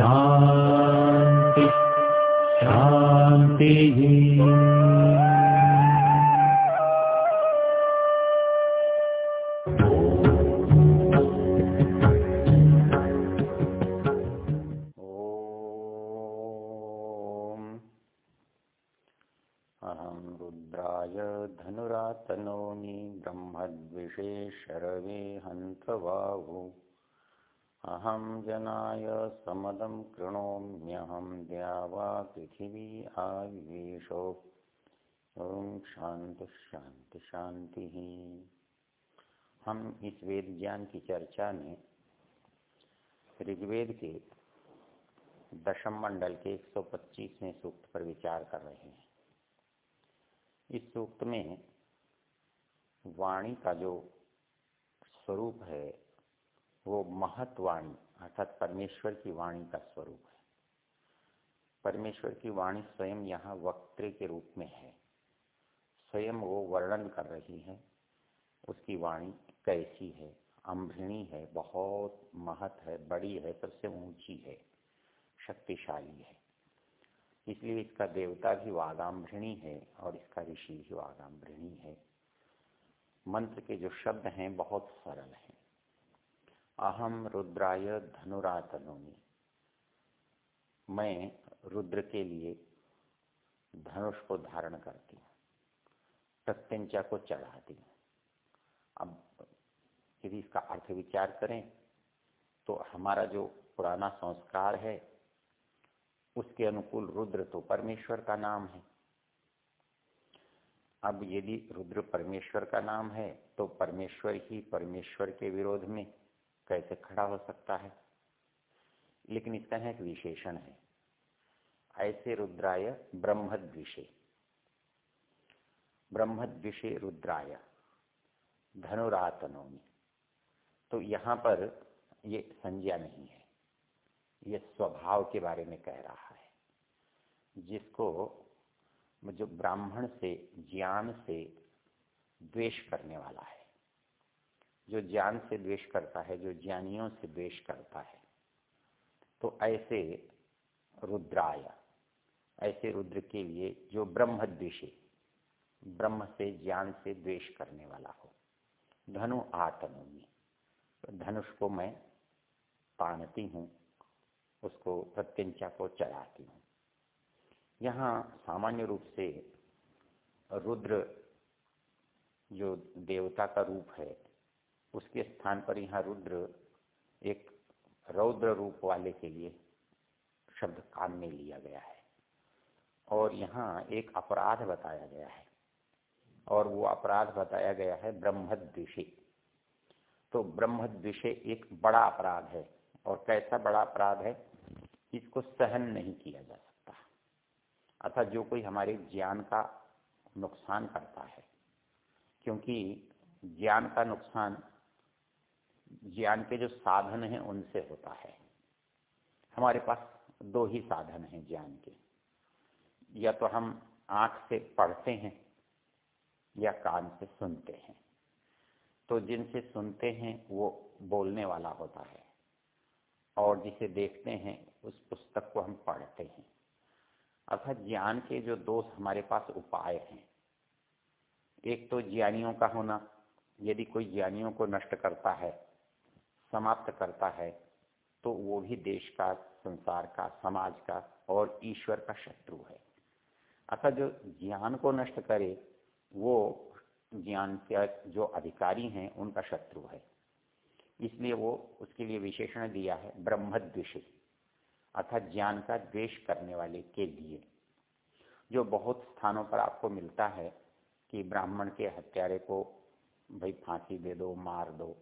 शान्ति शान्तिः। धनुरातनोमि ब्रह्मद्विषे शरवे हन्त बाहु अहं जनाय समदं कृणोम्यहं द्यावा पृथिवी आविवेशो ॐ शांति शांति शांति ही हम इस वेद ज्ञान की चर्चा में ऋग्वेद के दशम मंडल के 125वें सूक्त पर विचार कर रहे हैं। इस सूक्त में वाणी का जो स्वरूप है वो महत्वाणी, अर्थात परमेश्वर की वाणी का स्वरूप है। परमेश्वर की वाणी स्वयं यहाँ वक्त्र के रूप में है। स्वयं वो वर्णन कर रही है, उसकी वाणी कैसी है अम्भृणी है, बहुत महत है, बड़ी है, सबसे ऊँची है, शक्तिशाली है। इसलिए इसका देवता भी वागाम्भृणी है और इसका ऋषि भी वागाम्भृणी है। मंत्र के जो शब्द हैं बहुत सरल हैं। अहम रुद्राय धनुरातनोमी मैं रुद्र के लिए धनुष को धारण करती हूँ प्रत्यंचा को चढ़ाती हूँ। अब यदि इसका अर्थ विचार करें तो हमारा जो पुराना संस्कार है, उसके अनुकूल रुद्र तो परमेश्वर का नाम है। अब यदि रुद्र परमेश्वर का नाम है तो परमेश्वर ही परमेश्वर के विरोध में कैसे खड़ा हो सकता है? लेकिन इसका एक विशेषण है। ऐसे रुद्राय ब्रह्मद्विषे। ब्रह्मद्विषे रुद्राय, धनुरातनोमी। तो यहाँ पर ये संज्ञा नहीं है। ये स्वभाव के बारे में कह रहा है। जिसको जो ब्राह्मण से, ज्ञान से द्वेष करने वाला है। जो ज्ञान से द्वेष करता है, जो ज्ञानियों से द्वेष करता है। तो ऐसे रुद्राय, ऐसे रुद्र के लिए जो ब्रह्म द्वेषी, ब्रह्म से ज्ञान से द्वेष करने वाला हो। धनु आतनोमी तो धनुष को मैं तानती हूँ, उसको प्रत्यंचा को चढ़ाती हूँ। यहाँ सामान्य रूप से रुद्र जो देवता का रूप है उसके स्थान पर यहाँ रुद्र एक रौद्र रूप वाले के लिए शब्द काम में लिया गया है। और यहाँ एक अपराध बताया गया है। और वो अपराध बताया गया है ब्रह्मद्विषे। तो ब्रह्मद्विषे एक बड़ा अपराध है। और कैसा बड़ा अपराध है? इसको सहन नहीं किया जा सकता। अर्थात जो कोई हमारे ज्ञान का नुकसान करता है, क्योंकि ज्ञान का नुकसान ज्ञान के जो साधन हैं, उनसे होता है। हमारे पास दो ही साधन हैं ज्ञान के। या तो हम आँख से पढ़ते हैं, या कान से सुनते हैं। तो जिनसे सुनते हैं, वो बोलने वाला होता है। और जिसे देखते हैं, उस पुस्तक को हम पढ़ते हैं। अर्थात ज्ञान के जो दो हमारे पास उपाय हैं। एक तो ज्ञानियों का होना। यदि कोई ज्ञानियों को नष्ट करता है समाप्त करता है तो वो भी देश का, संसार का, समाज का और ईश्वर का शत्रु है। अर्थात जो ज्ञान को नष्ट करे, वो ज्ञान के, जो अधिकारी हैं, उनका शत्रु है। इसलिए वो उसके लिए विशेषण दिया है ब्रह्मद्वेषी अर्थात ज्ञान का द्वेष करने वाले के लिए। जो बहुत स्थानों पर आपको मिलता है कि ब्राह्मण के हत्यारे को, भाई फांसी दे दो, मार दो।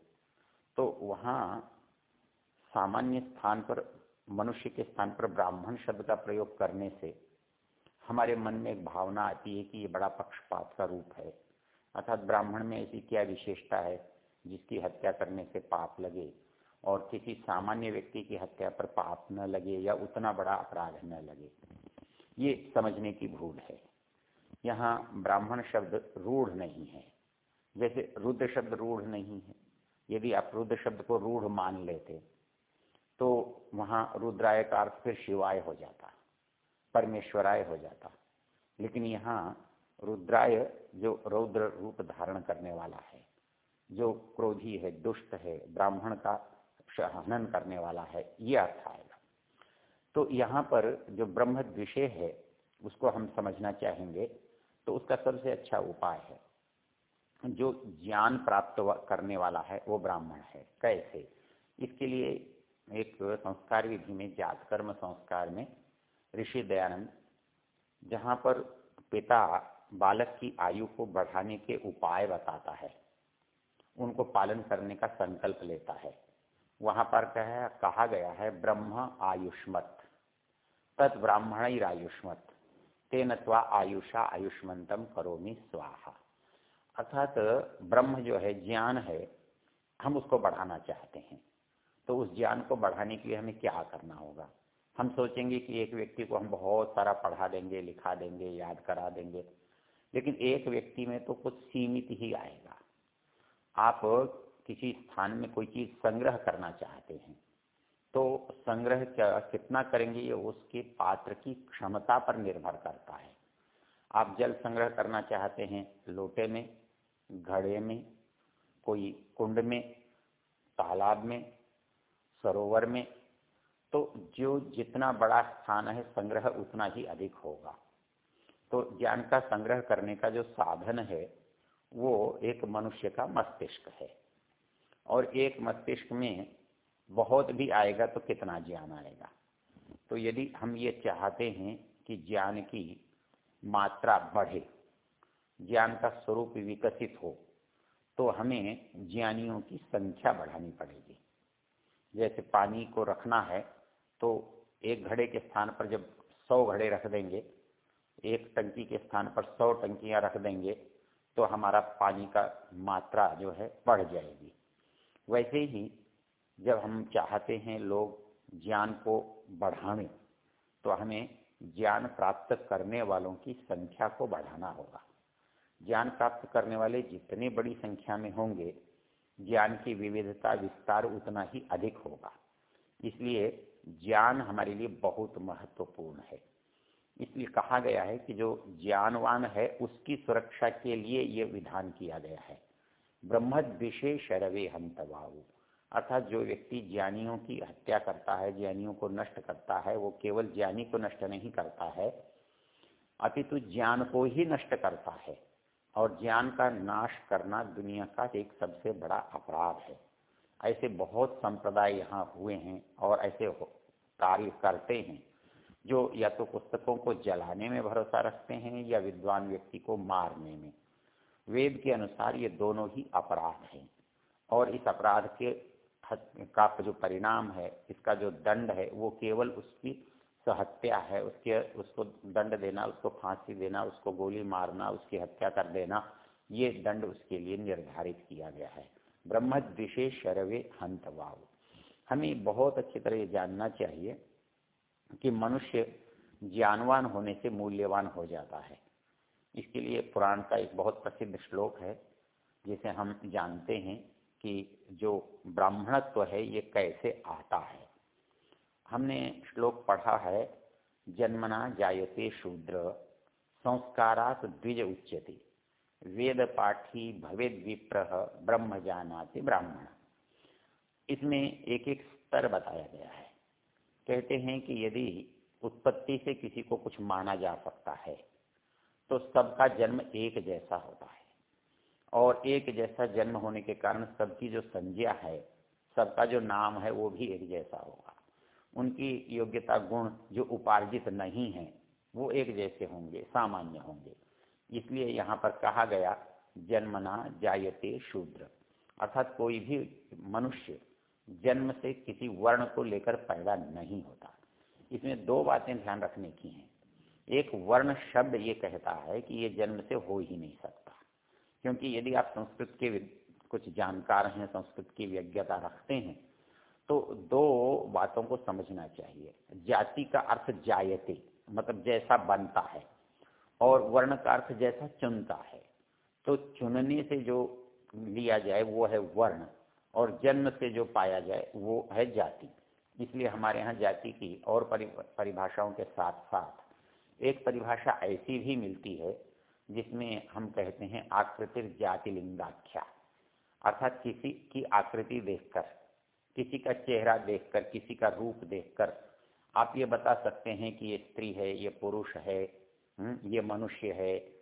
तो वहाँ सामान्य स्थान पर, मनुष्य के स्थान पर ब्राह्मण शब्द का प्रयोग करने से हमारे मन में एक भावना आती है कि ये बड़ा पक्षपात का रूप है। अर्थात ब्राह्मण में ऐसी क्या विशेषता है जिसकी हत्या करने से पाप लगे और किसी सामान्य व्यक्ति की हत्या पर पाप न लगे या उतना बड़ा अपराध न लगे? ये समझने की भूल है। यहाँ ब्राह्मण शब्द रूढ़ नहीं है। जैसे रुद्र शब्द रूढ़ नहीं है। यदि आप रुद्र शब्द को रूढ़ मान लेते तो वहाँ रुद्राय का अर्थ फिर शिवाय हो जाता, परमेश्वराय हो जाता। लेकिन यहाँ रुद्राय जो रौद्र रूप धारण करने वाला है, जो क्रोधी है, दुष्ट है, ब्राह्मण का हनन करने वाला है, ये अर्थ आएगा। तो यहाँ पर जो ब्रह्म विषय है, उसको हम समझना चाहेंगे तो उसका सबसे अच्छा उपाय है। जो ज्ञान प्राप्त करने वाला है, वो ब्राह्मण है। कैसे? इसके लिए एक संस्कार विधि में जात कर्म संस्कार में, ऋषि दयानंद, जहाँ पर पिता बालक की आयु को बढ़ाने के उपाय बताता है। उनको पालन करने का संकल्प लेता है। वहाँ पर कह, कहा गया है, ब्रह्म आयुष्मत। तत् ब्राह्मण आयुष्मत तेन आयुषा आयुष्मंतम करोमी स्वाहा। अर्थात ब्रह्म जो है, ज्ञान है, हम उसको बढ़ाना चाहते हैं। तो उस ज्ञान को बढ़ाने के लिए हमें क्या करना होगा? हम सोचेंगे कि एक व्यक्ति को हम बहुत सारा पढ़ा देंगे, लिखा देंगे, याद करा देंगे, लेकिन एक व्यक्ति में तो कुछ सीमित ही आएगा। आप किसी स्थान में कोई चीज़ संग्रह करना चाहते हैं तो संग्रह क्या, कितना करेंगे ये उसके पात्र की क्षमता पर निर्भर करता है। आप जल संग्रह करना चाहते हैं, लोटे में घड़े में, कोई कुंड में, तालाब में, सरोवर में तो जो जितना बड़ा स्थान है, संग्रह उतना ही अधिक होगा। तो ज्ञान का संग्रह करने का जो साधन है, वो एक मनुष्य का मस्तिष्क है। और एक मस्तिष्क में बहुत भी आएगा तो कितना ज्ञान आएगा? तो यदि हम ये चाहते हैं कि ज्ञान की मात्रा बढ़े ज्ञान का स्वरूप विकसित हो तो हमें ज्ञानियों की संख्या बढ़ानी पड़ेगी। जैसे पानी को रखना है तो एक घड़े के स्थान पर जब सौ घड़े रख देंगे, एक टंकी के स्थान पर सौ टंकियाँ रख देंगे तो हमारा पानी का मात्रा जो है बढ़ जाएगी। वैसे ही जब हम चाहते हैं लोग ज्ञान को बढ़ाने तो हमें ज्ञान प्राप्त करने वालों की संख्या को बढ़ाना होगा। ज्ञान प्राप्त करने वाले जितने बड़ी संख्या में होंगे, ज्ञान की विविधता विस्तार उतना ही अधिक होगा। इसलिए ज्ञान हमारे लिए बहुत महत्वपूर्ण है। इसलिए कहा गया है कि जो ज्ञानवान है, उसकी सुरक्षा के लिए ये विधान किया गया है। ब्रह्म विशेष रवे हंतवाऊ अर्थात जो व्यक्ति ज्ञानियों की हत्या करता है, ज्ञानियों को नष्ट करता है, वो केवल ज्ञानी को नष्ट नहीं करता है, अपितु ज्ञान को ही नष्ट करता है। और ज्ञान का नाश करना दुनिया का एक सबसे बड़ा अपराध है। ऐसे बहुत संप्रदाय यहाँ हुए हैं और ऐसे कार्य करते हैं, जो या तो पुस्तकों को जलाने में भरोसा रखते हैं या विद्वान व्यक्ति को मारने में। वेद के अनुसार ये दोनों ही अपराध हैं। और इस अपराध के का जो परिणाम है, इसका जो दंड है, वो केवल उसकी हत्या है, उसके, उसको दंड देना, उसको फांसी देना, उसको गोली मारना, उसकी हत्या कर देना, ये दंड उसके लिए निर्धारित किया गया है। ब्रह्म विशेष शरवे हंतवाव हमें बहुत अच्छी तरह जानना चाहिए कि मनुष्य ज्ञानवान होने से मूल्यवान हो जाता है। इसके लिए पुराण का एक बहुत प्रसिद्ध श्लोक है, जिसे हम जानते हैं कि जो ब्राह्मणत्व है, ये कैसे आता है। हमने श्लोक पढ़ा है, जन्मना जायते शूद्र, संस्कारात द्विज उच्यते। वेद पाठी भवेद विप्र ब्रह्म जानाति ब्राह्मण। इसमें एक एक स्तर बताया गया है। कहते हैं कि यदि उत्पत्ति से किसी को कुछ माना जा सकता है तो सबका जन्म एक जैसा होता है। और एक जैसा जन्म होने के कारण सबकी जो संज्ञा है, सबका जो नाम है, वो भी एक जैसा होगा। उनकी योग्यता गुण जो उपार्जित नहीं है, वो एक जैसे होंगे, सामान्य होंगे। इसलिए यहाँ पर कहा गया, जन्मना जायते शूद्र। अर्थात कोई भी मनुष्य जन्म से किसी वर्ण को लेकर पैदा नहीं होता। इसमें दो बातें ध्यान रखने की हैं। एक, वर्ण शब्द ये कहता है कि ये जन्म से हो ही नहीं सकता। क्योंकि यदि आप संस्कृत के कुछ जानकार हैं, संस्कृत की विज्ञता रखते हैं तो दो बातों को समझना चाहिए। जाति का अर्थ जायते मतलब जैसा बनता है, और वर्ण का अर्थ जैसा चुनता है। तो चुनने से जो लिया जाए, वो है वर्ण, और जन्म से जो पाया जाए, वो है जाति। इसलिए हमारे यहाँ जाति की और परिभाषाओं के साथ साथ एक परिभाषा ऐसी भी मिलती है, जिसमें हम कहते हैं आकृतिर जाति लिंगाख्या अर्थात किसी की आकृति देखकर। किसी का चेहरा देखकर किसी का रूप देखकर आप ये बता सकते हैं कि ये स्त्री है ये पुरुष है हम्म, ये मनुष्य है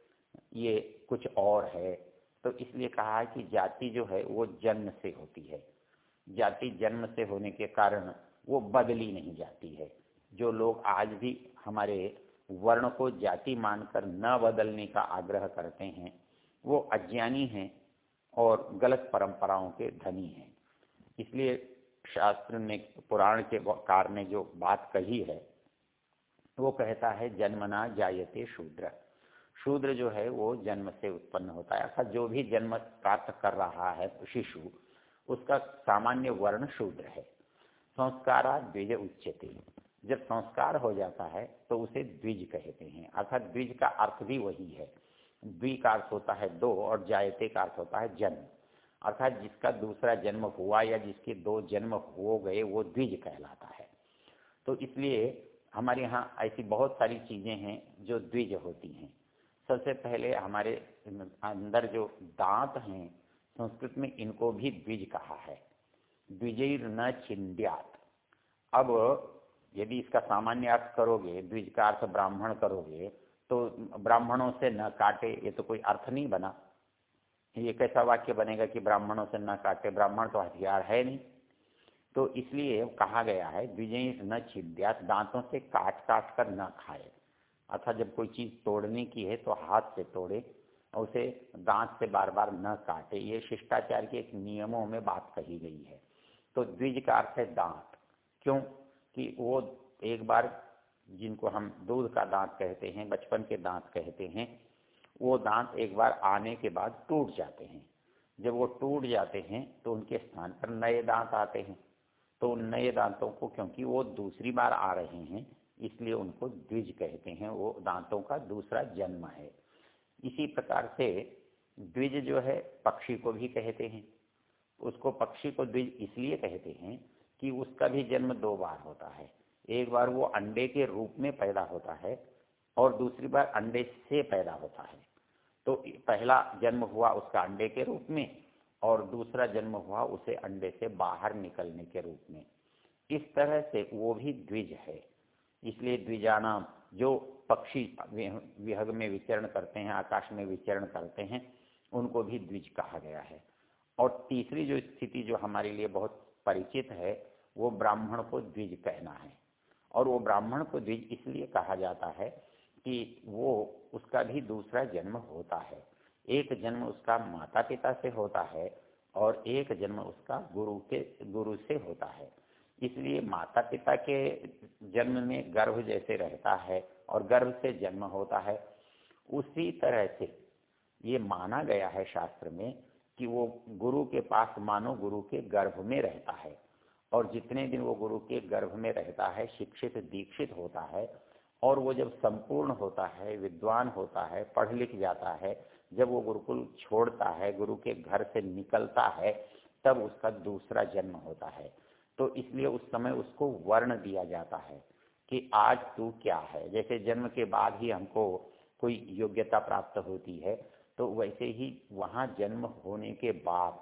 ये कुछ और है। तो इसलिए कहा है कि जाति जो है वो जन्म से होती है। जाति जन्म से होने के कारण वो बदली नहीं जाती है। जो लोग आज भी हमारे वर्ण को जाति मानकर न बदलने का आग्रह करते हैं वो अज्ञानी हैं और गलत परंपराओं के धनी हैं। इसलिए शास्त्र ने पुराण के कार ने जो बात कही है, वो कहता है, जन्मना जायते शूद्र। शूद्र जो है, वो जन्म से उत्पन्न होता है। अर्थात जो भी जन्म प्राप्त कर रहा है, शिशु, उसका सामान्य वर्ण शूद्र है। संस्कारा द्विज उच्चते जब संस्कार हो जाता है तो उसे द्विज कहते हैं। अर्थात द्विज का अर्थ भी वही है। द्वि का अर्थ होता है दो और जायते का अर्थ होता है जन्म। अर्थात जिसका दूसरा जन्म हुआ या जिसके दो जन्म हो गए, वो द्विज कहलाता है। तो इसलिए हमारे यहाँ ऐसी बहुत सारी चीज़ें हैं जो द्विज होती हैं। सबसे पहले हमारे अंदर जो दांत हैं, संस्कृत में इनको भी द्विज कहा है। द्विजर न छिंद्यात अब यदि इसका सामान्य अर्थ करोगे, द्विज का अर्थ ब्राह्मण करोगे तो ब्राह्मणों से न काटे, ये तो कोई अर्थ नहीं बना। ये कैसा वाक्य बनेगा कि ब्राह्मणों से न काटे, ब्राह्मण तो हथियार है नहीं। तो इसलिए कहा गया है द्विजय न छिद्यात, दांतों से काट काट कर न खाए। अर्थात जब कोई चीज़ तोड़ने की है तो हाथ से तोड़े और उसे दांत से बार बार न काटे। ये शिष्टाचार के एक नियमों में बात कही गई है। तो द्विज का अर्थ है दांत। क्यों? कि वो एक बार जिनको हम दूध का दांत कहते हैं, बचपन के दांत कहते हैं वो दांत एक बार आने के बाद टूट जाते हैं। जब वो टूट जाते हैं तो उनके स्थान पर नए दांत आते हैं। तो उन नए दांतों को, क्योंकि वो दूसरी बार आ रहे हैं, इसलिए उनको द्विज कहते हैं। वो दांतों का दूसरा जन्म है। इसी प्रकार से द्विज जो है, पक्षी को भी कहते हैं। उसको पक्षी को द्विज इसलिए कहते हैं कि उसका भी जन्म दो बार होता है। एक बार वो अंडे के रूप में पैदा होता है और दूसरी बार अंडे से पैदा होता है। तो पहला जन्म हुआ उसका अंडे के रूप में और दूसरा जन्म हुआ उसे अंडे से बाहर निकलने के रूप में। इस तरह से वो भी द्विज है। इसलिए द्विजाना जो पक्षी विहग में विचरण करते हैं, आकाश में विचरण करते हैं, उनको भी द्विज कहा गया है। और तीसरी जो स्थिति जो हमारे लिए बहुत परिचित है, वो ब्राह्मण को द्विज कहना है। और वो ब्राह्मण को द्विज इसलिए कहा जाता है कि वो उसका भी दूसरा जन्म होता है। एक जन्म उसका माता पिता से होता है और एक जन्म उसका गुरु के, गुरु से होता है। इसलिए माता पिता के जन्म में गर्भ जैसे रहता है और गर्भ से जन्म होता है, उसी तरह से ये माना गया है शास्त्र में कि वो गुरु के पास मानो गुरु के गर्भ में रहता है। और जितने दिन वो गुरु के गर्भ में रहता है, शिक्षित, दीक्षित होता है और वो जब संपूर्ण होता है, विद्वान होता है, पढ़ लिख जाता है, जब वो गुरुकुल छोड़ता है, गुरु के घर से निकलता है, तब उसका दूसरा जन्म होता है। तो इसलिए उस समय उसको वर्ण दिया जाता है कि आज तू क्या है। जैसे जन्म के बाद ही हमको कोई योग्यता प्राप्त होती है तो वैसे ही वहाँ जन्म होने के बाद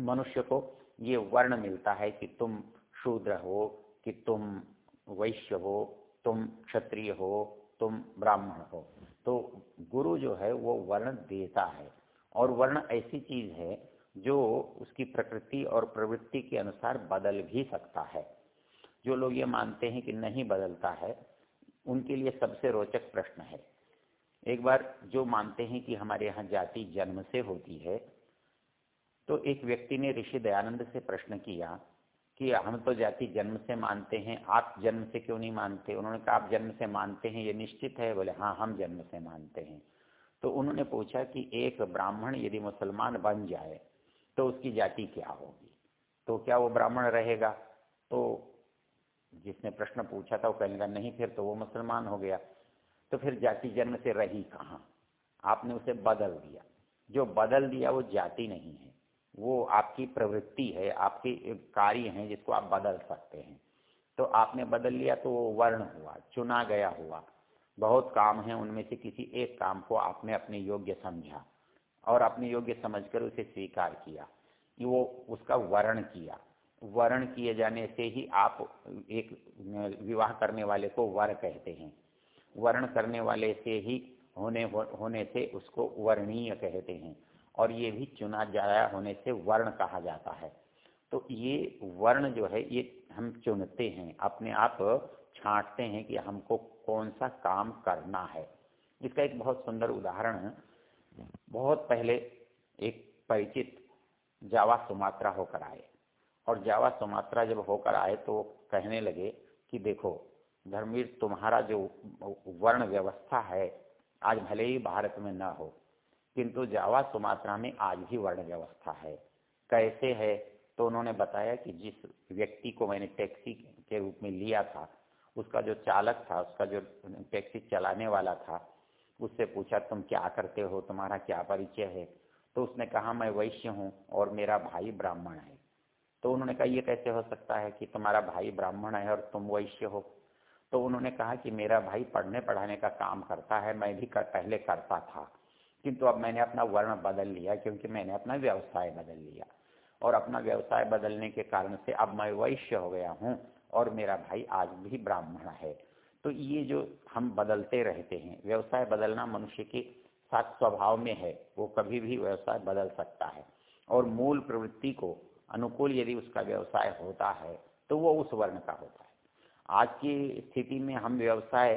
मनुष्य को ये वर्ण मिलता है कि तुम शूद्र हो, कि तुम वैश्य हो तुम क्षत्रिय हो, तुम ब्राह्मण हो। तो गुरु जो है, वो वर्ण देता है। और वर्ण ऐसी चीज़ है, जो उसकी प्रकृति और प्रवृत्ति के अनुसार बदल भी सकता है। जो लोग ये मानते हैं कि नहीं बदलता है, उनके लिए सबसे रोचक प्रश्न है। एक बार जो मानते हैं कि हमारे यहाँ जाति जन्म से होती है तो एक व्यक्ति ने ऋषि दयानंद से प्रश्न किया कि हम तो जाति जन्म से मानते हैं, आप जन्म से क्यों नहीं मानते? उन्होंने कहा, आप जन्म से मानते हैं, ये निश्चित है? बोले हाँ हम जन्म से मानते हैं। तो उन्होंने पूछा कि एक ब्राह्मण यदि मुसलमान बन जाए तो उसकी जाति क्या होगी? तो क्या वो ब्राह्मण रहेगा? तो जिसने प्रश्न पूछा था, वो कहने लगा नहीं, फिर तो वो मुसलमान हो गया। तो फिर जाति जन्म से रही कहाँ? आपने उसे बदल दिया। जो बदल दिया, वो जाति नहीं है। वो आपकी प्रवृत्ति है, आपके कार्य हैं जिसको आप बदल सकते हैं। तो आपने बदल लिया तो वो वर्ण हुआ, चुना गया हुआ। बहुत काम है, उनमें से किसी एक काम को आपने अपने योग्य समझा और अपने योग्य समझकर उसे स्वीकार किया। कि वो उसका वर्ण किया। वर्ण किए जाने से ही आप एक विवाह करने वाले को वर कहते हैं। वर्ण करने वाले से ही होने होने से उसको वर्णीय कहते हैं। और ये भी चुना जाया होने से वर्ण कहा जाता है। तो ये वर्ण जो है, ये हम चुनते हैं। अपने आप छांटते हैं कि हमको कौन सा काम करना है। इसका एक बहुत सुंदर उदाहरण, बहुत पहले एक परिचित जावा सुमात्रा होकर आए। और जावा सुमात्रा जब होकर आए तो कहने लगे कि देखो धर्मवीर तुम्हारा जो वर्ण व्यवस्था है, आज भले ही भारत में न हो किंतु जावा सुमात्रा में आज भी वर्ण व्यवस्था है। कैसे है? तो उन्होंने बताया कि जिस व्यक्ति को मैंने टैक्सी के रूप में लिया था उसका जो चालक था उसका जो टैक्सी चलाने वाला था उससे पूछा तुम क्या करते हो? तुम्हारा क्या परिचय है? तो उसने कहा मैं वैश्य हूँ और मेरा भाई ब्राह्मण है। तो उन्होंने कहा ये कैसे हो सकता है कि तुम्हारा भाई ब्राह्मण है और तुम वैश्य हो? तो उन्होंने कहा कि मेरा भाई पढ़ने पढ़ाने का काम करता है मैं भी कर, पहले करता था। किंतु अब मैंने अपना वर्ण बदल लिया क्योंकि मैंने अपना व्यवसाय बदल लिया। और अपना व्यवसाय बदलने के कारण से अब मैं वैश्य हो गया हूँ और मेरा भाई आज भी ब्राह्मण है। तो ये जो हम बदलते रहते हैं, व्यवसाय बदलना मनुष्य के साथ स्वभाव में है, वो कभी भी व्यवसाय बदल सकता है। और मूल प्रवृत्ति को अनुकूल यदि उसका व्यवसाय होता है तो वो उस वर्ण का होता है। आज की स्थिति में हम व्यवसाय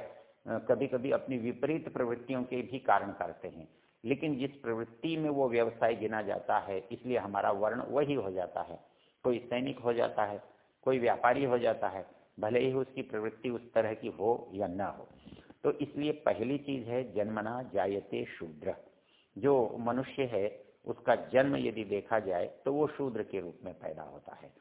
कभी कभी अपनी विपरीत प्रवृत्तियों के भी कारण करते हैं। लेकिन जिस प्रवृत्ति में वो व्यवसाय गिना जाता है, इसलिए हमारा वर्ण वही हो जाता है। कोई सैनिक हो जाता है, कोई व्यापारी हो जाता है, भले ही उसकी प्रवृत्ति उस तरह की हो या न हो। तो इसलिए पहली चीज़ है, जन्मना जायते शूद्र। जो मनुष्य है, उसका जन्म यदि देखा जाए तो वो शूद्र के रूप में पैदा होता है।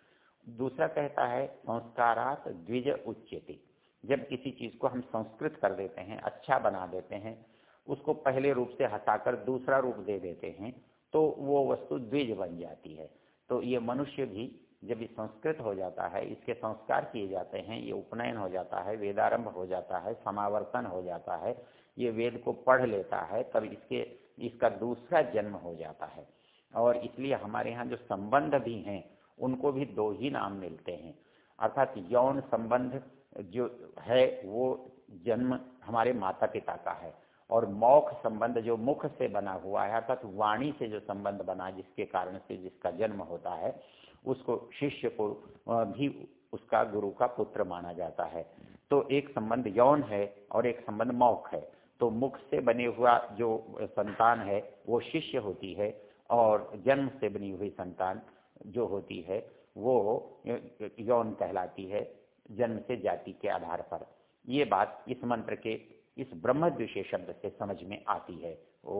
दूसरा कहता है, संस्कारात द्विज उच्चति जब किसी चीज़ को हम संस्कृत कर देते हैं अच्छा बना देते हैं उसको पहले रूप से हटाकर दूसरा रूप दे देते हैं तो वो वस्तु द्विज बन जाती है। तो ये मनुष्य भी जब ये संस्कृत हो जाता है, इसके संस्कार किए जाते हैं, ये उपनयन हो जाता है, वेदारंभ हो जाता है, समावर्तन हो जाता है, ये वेद को पढ़ लेता है, तब इसके, इसका दूसरा जन्म हो जाता है। और इसलिए हमारे यहाँ जो संबंध भी हैं, उनको भी दो ही नाम मिलते हैं। अर्थात यौन संबंध जो है, वो जन्म हमारे माता पिता का है। और मौख संबंध जो मुख से बना हुआ है, अर्थात वाणी से जो संबंध बना जिसके कारण से जिसका जन्म होता है, उसको शिष्य को भी उसका गुरु का पुत्र माना जाता है। तो एक संबंध यौन है और एक संबंध मौख है। तो मुख से बने हुआ जो संतान है, वो शिष्य होती है और जन्म से बनी हुई संतान जो होती है, वो यौन कहलाती है जन्म से जाति के आधार पर। ये बात इस मंत्र के इस ब्रह्म द्विषय शब्द से समझ में आती है। ओ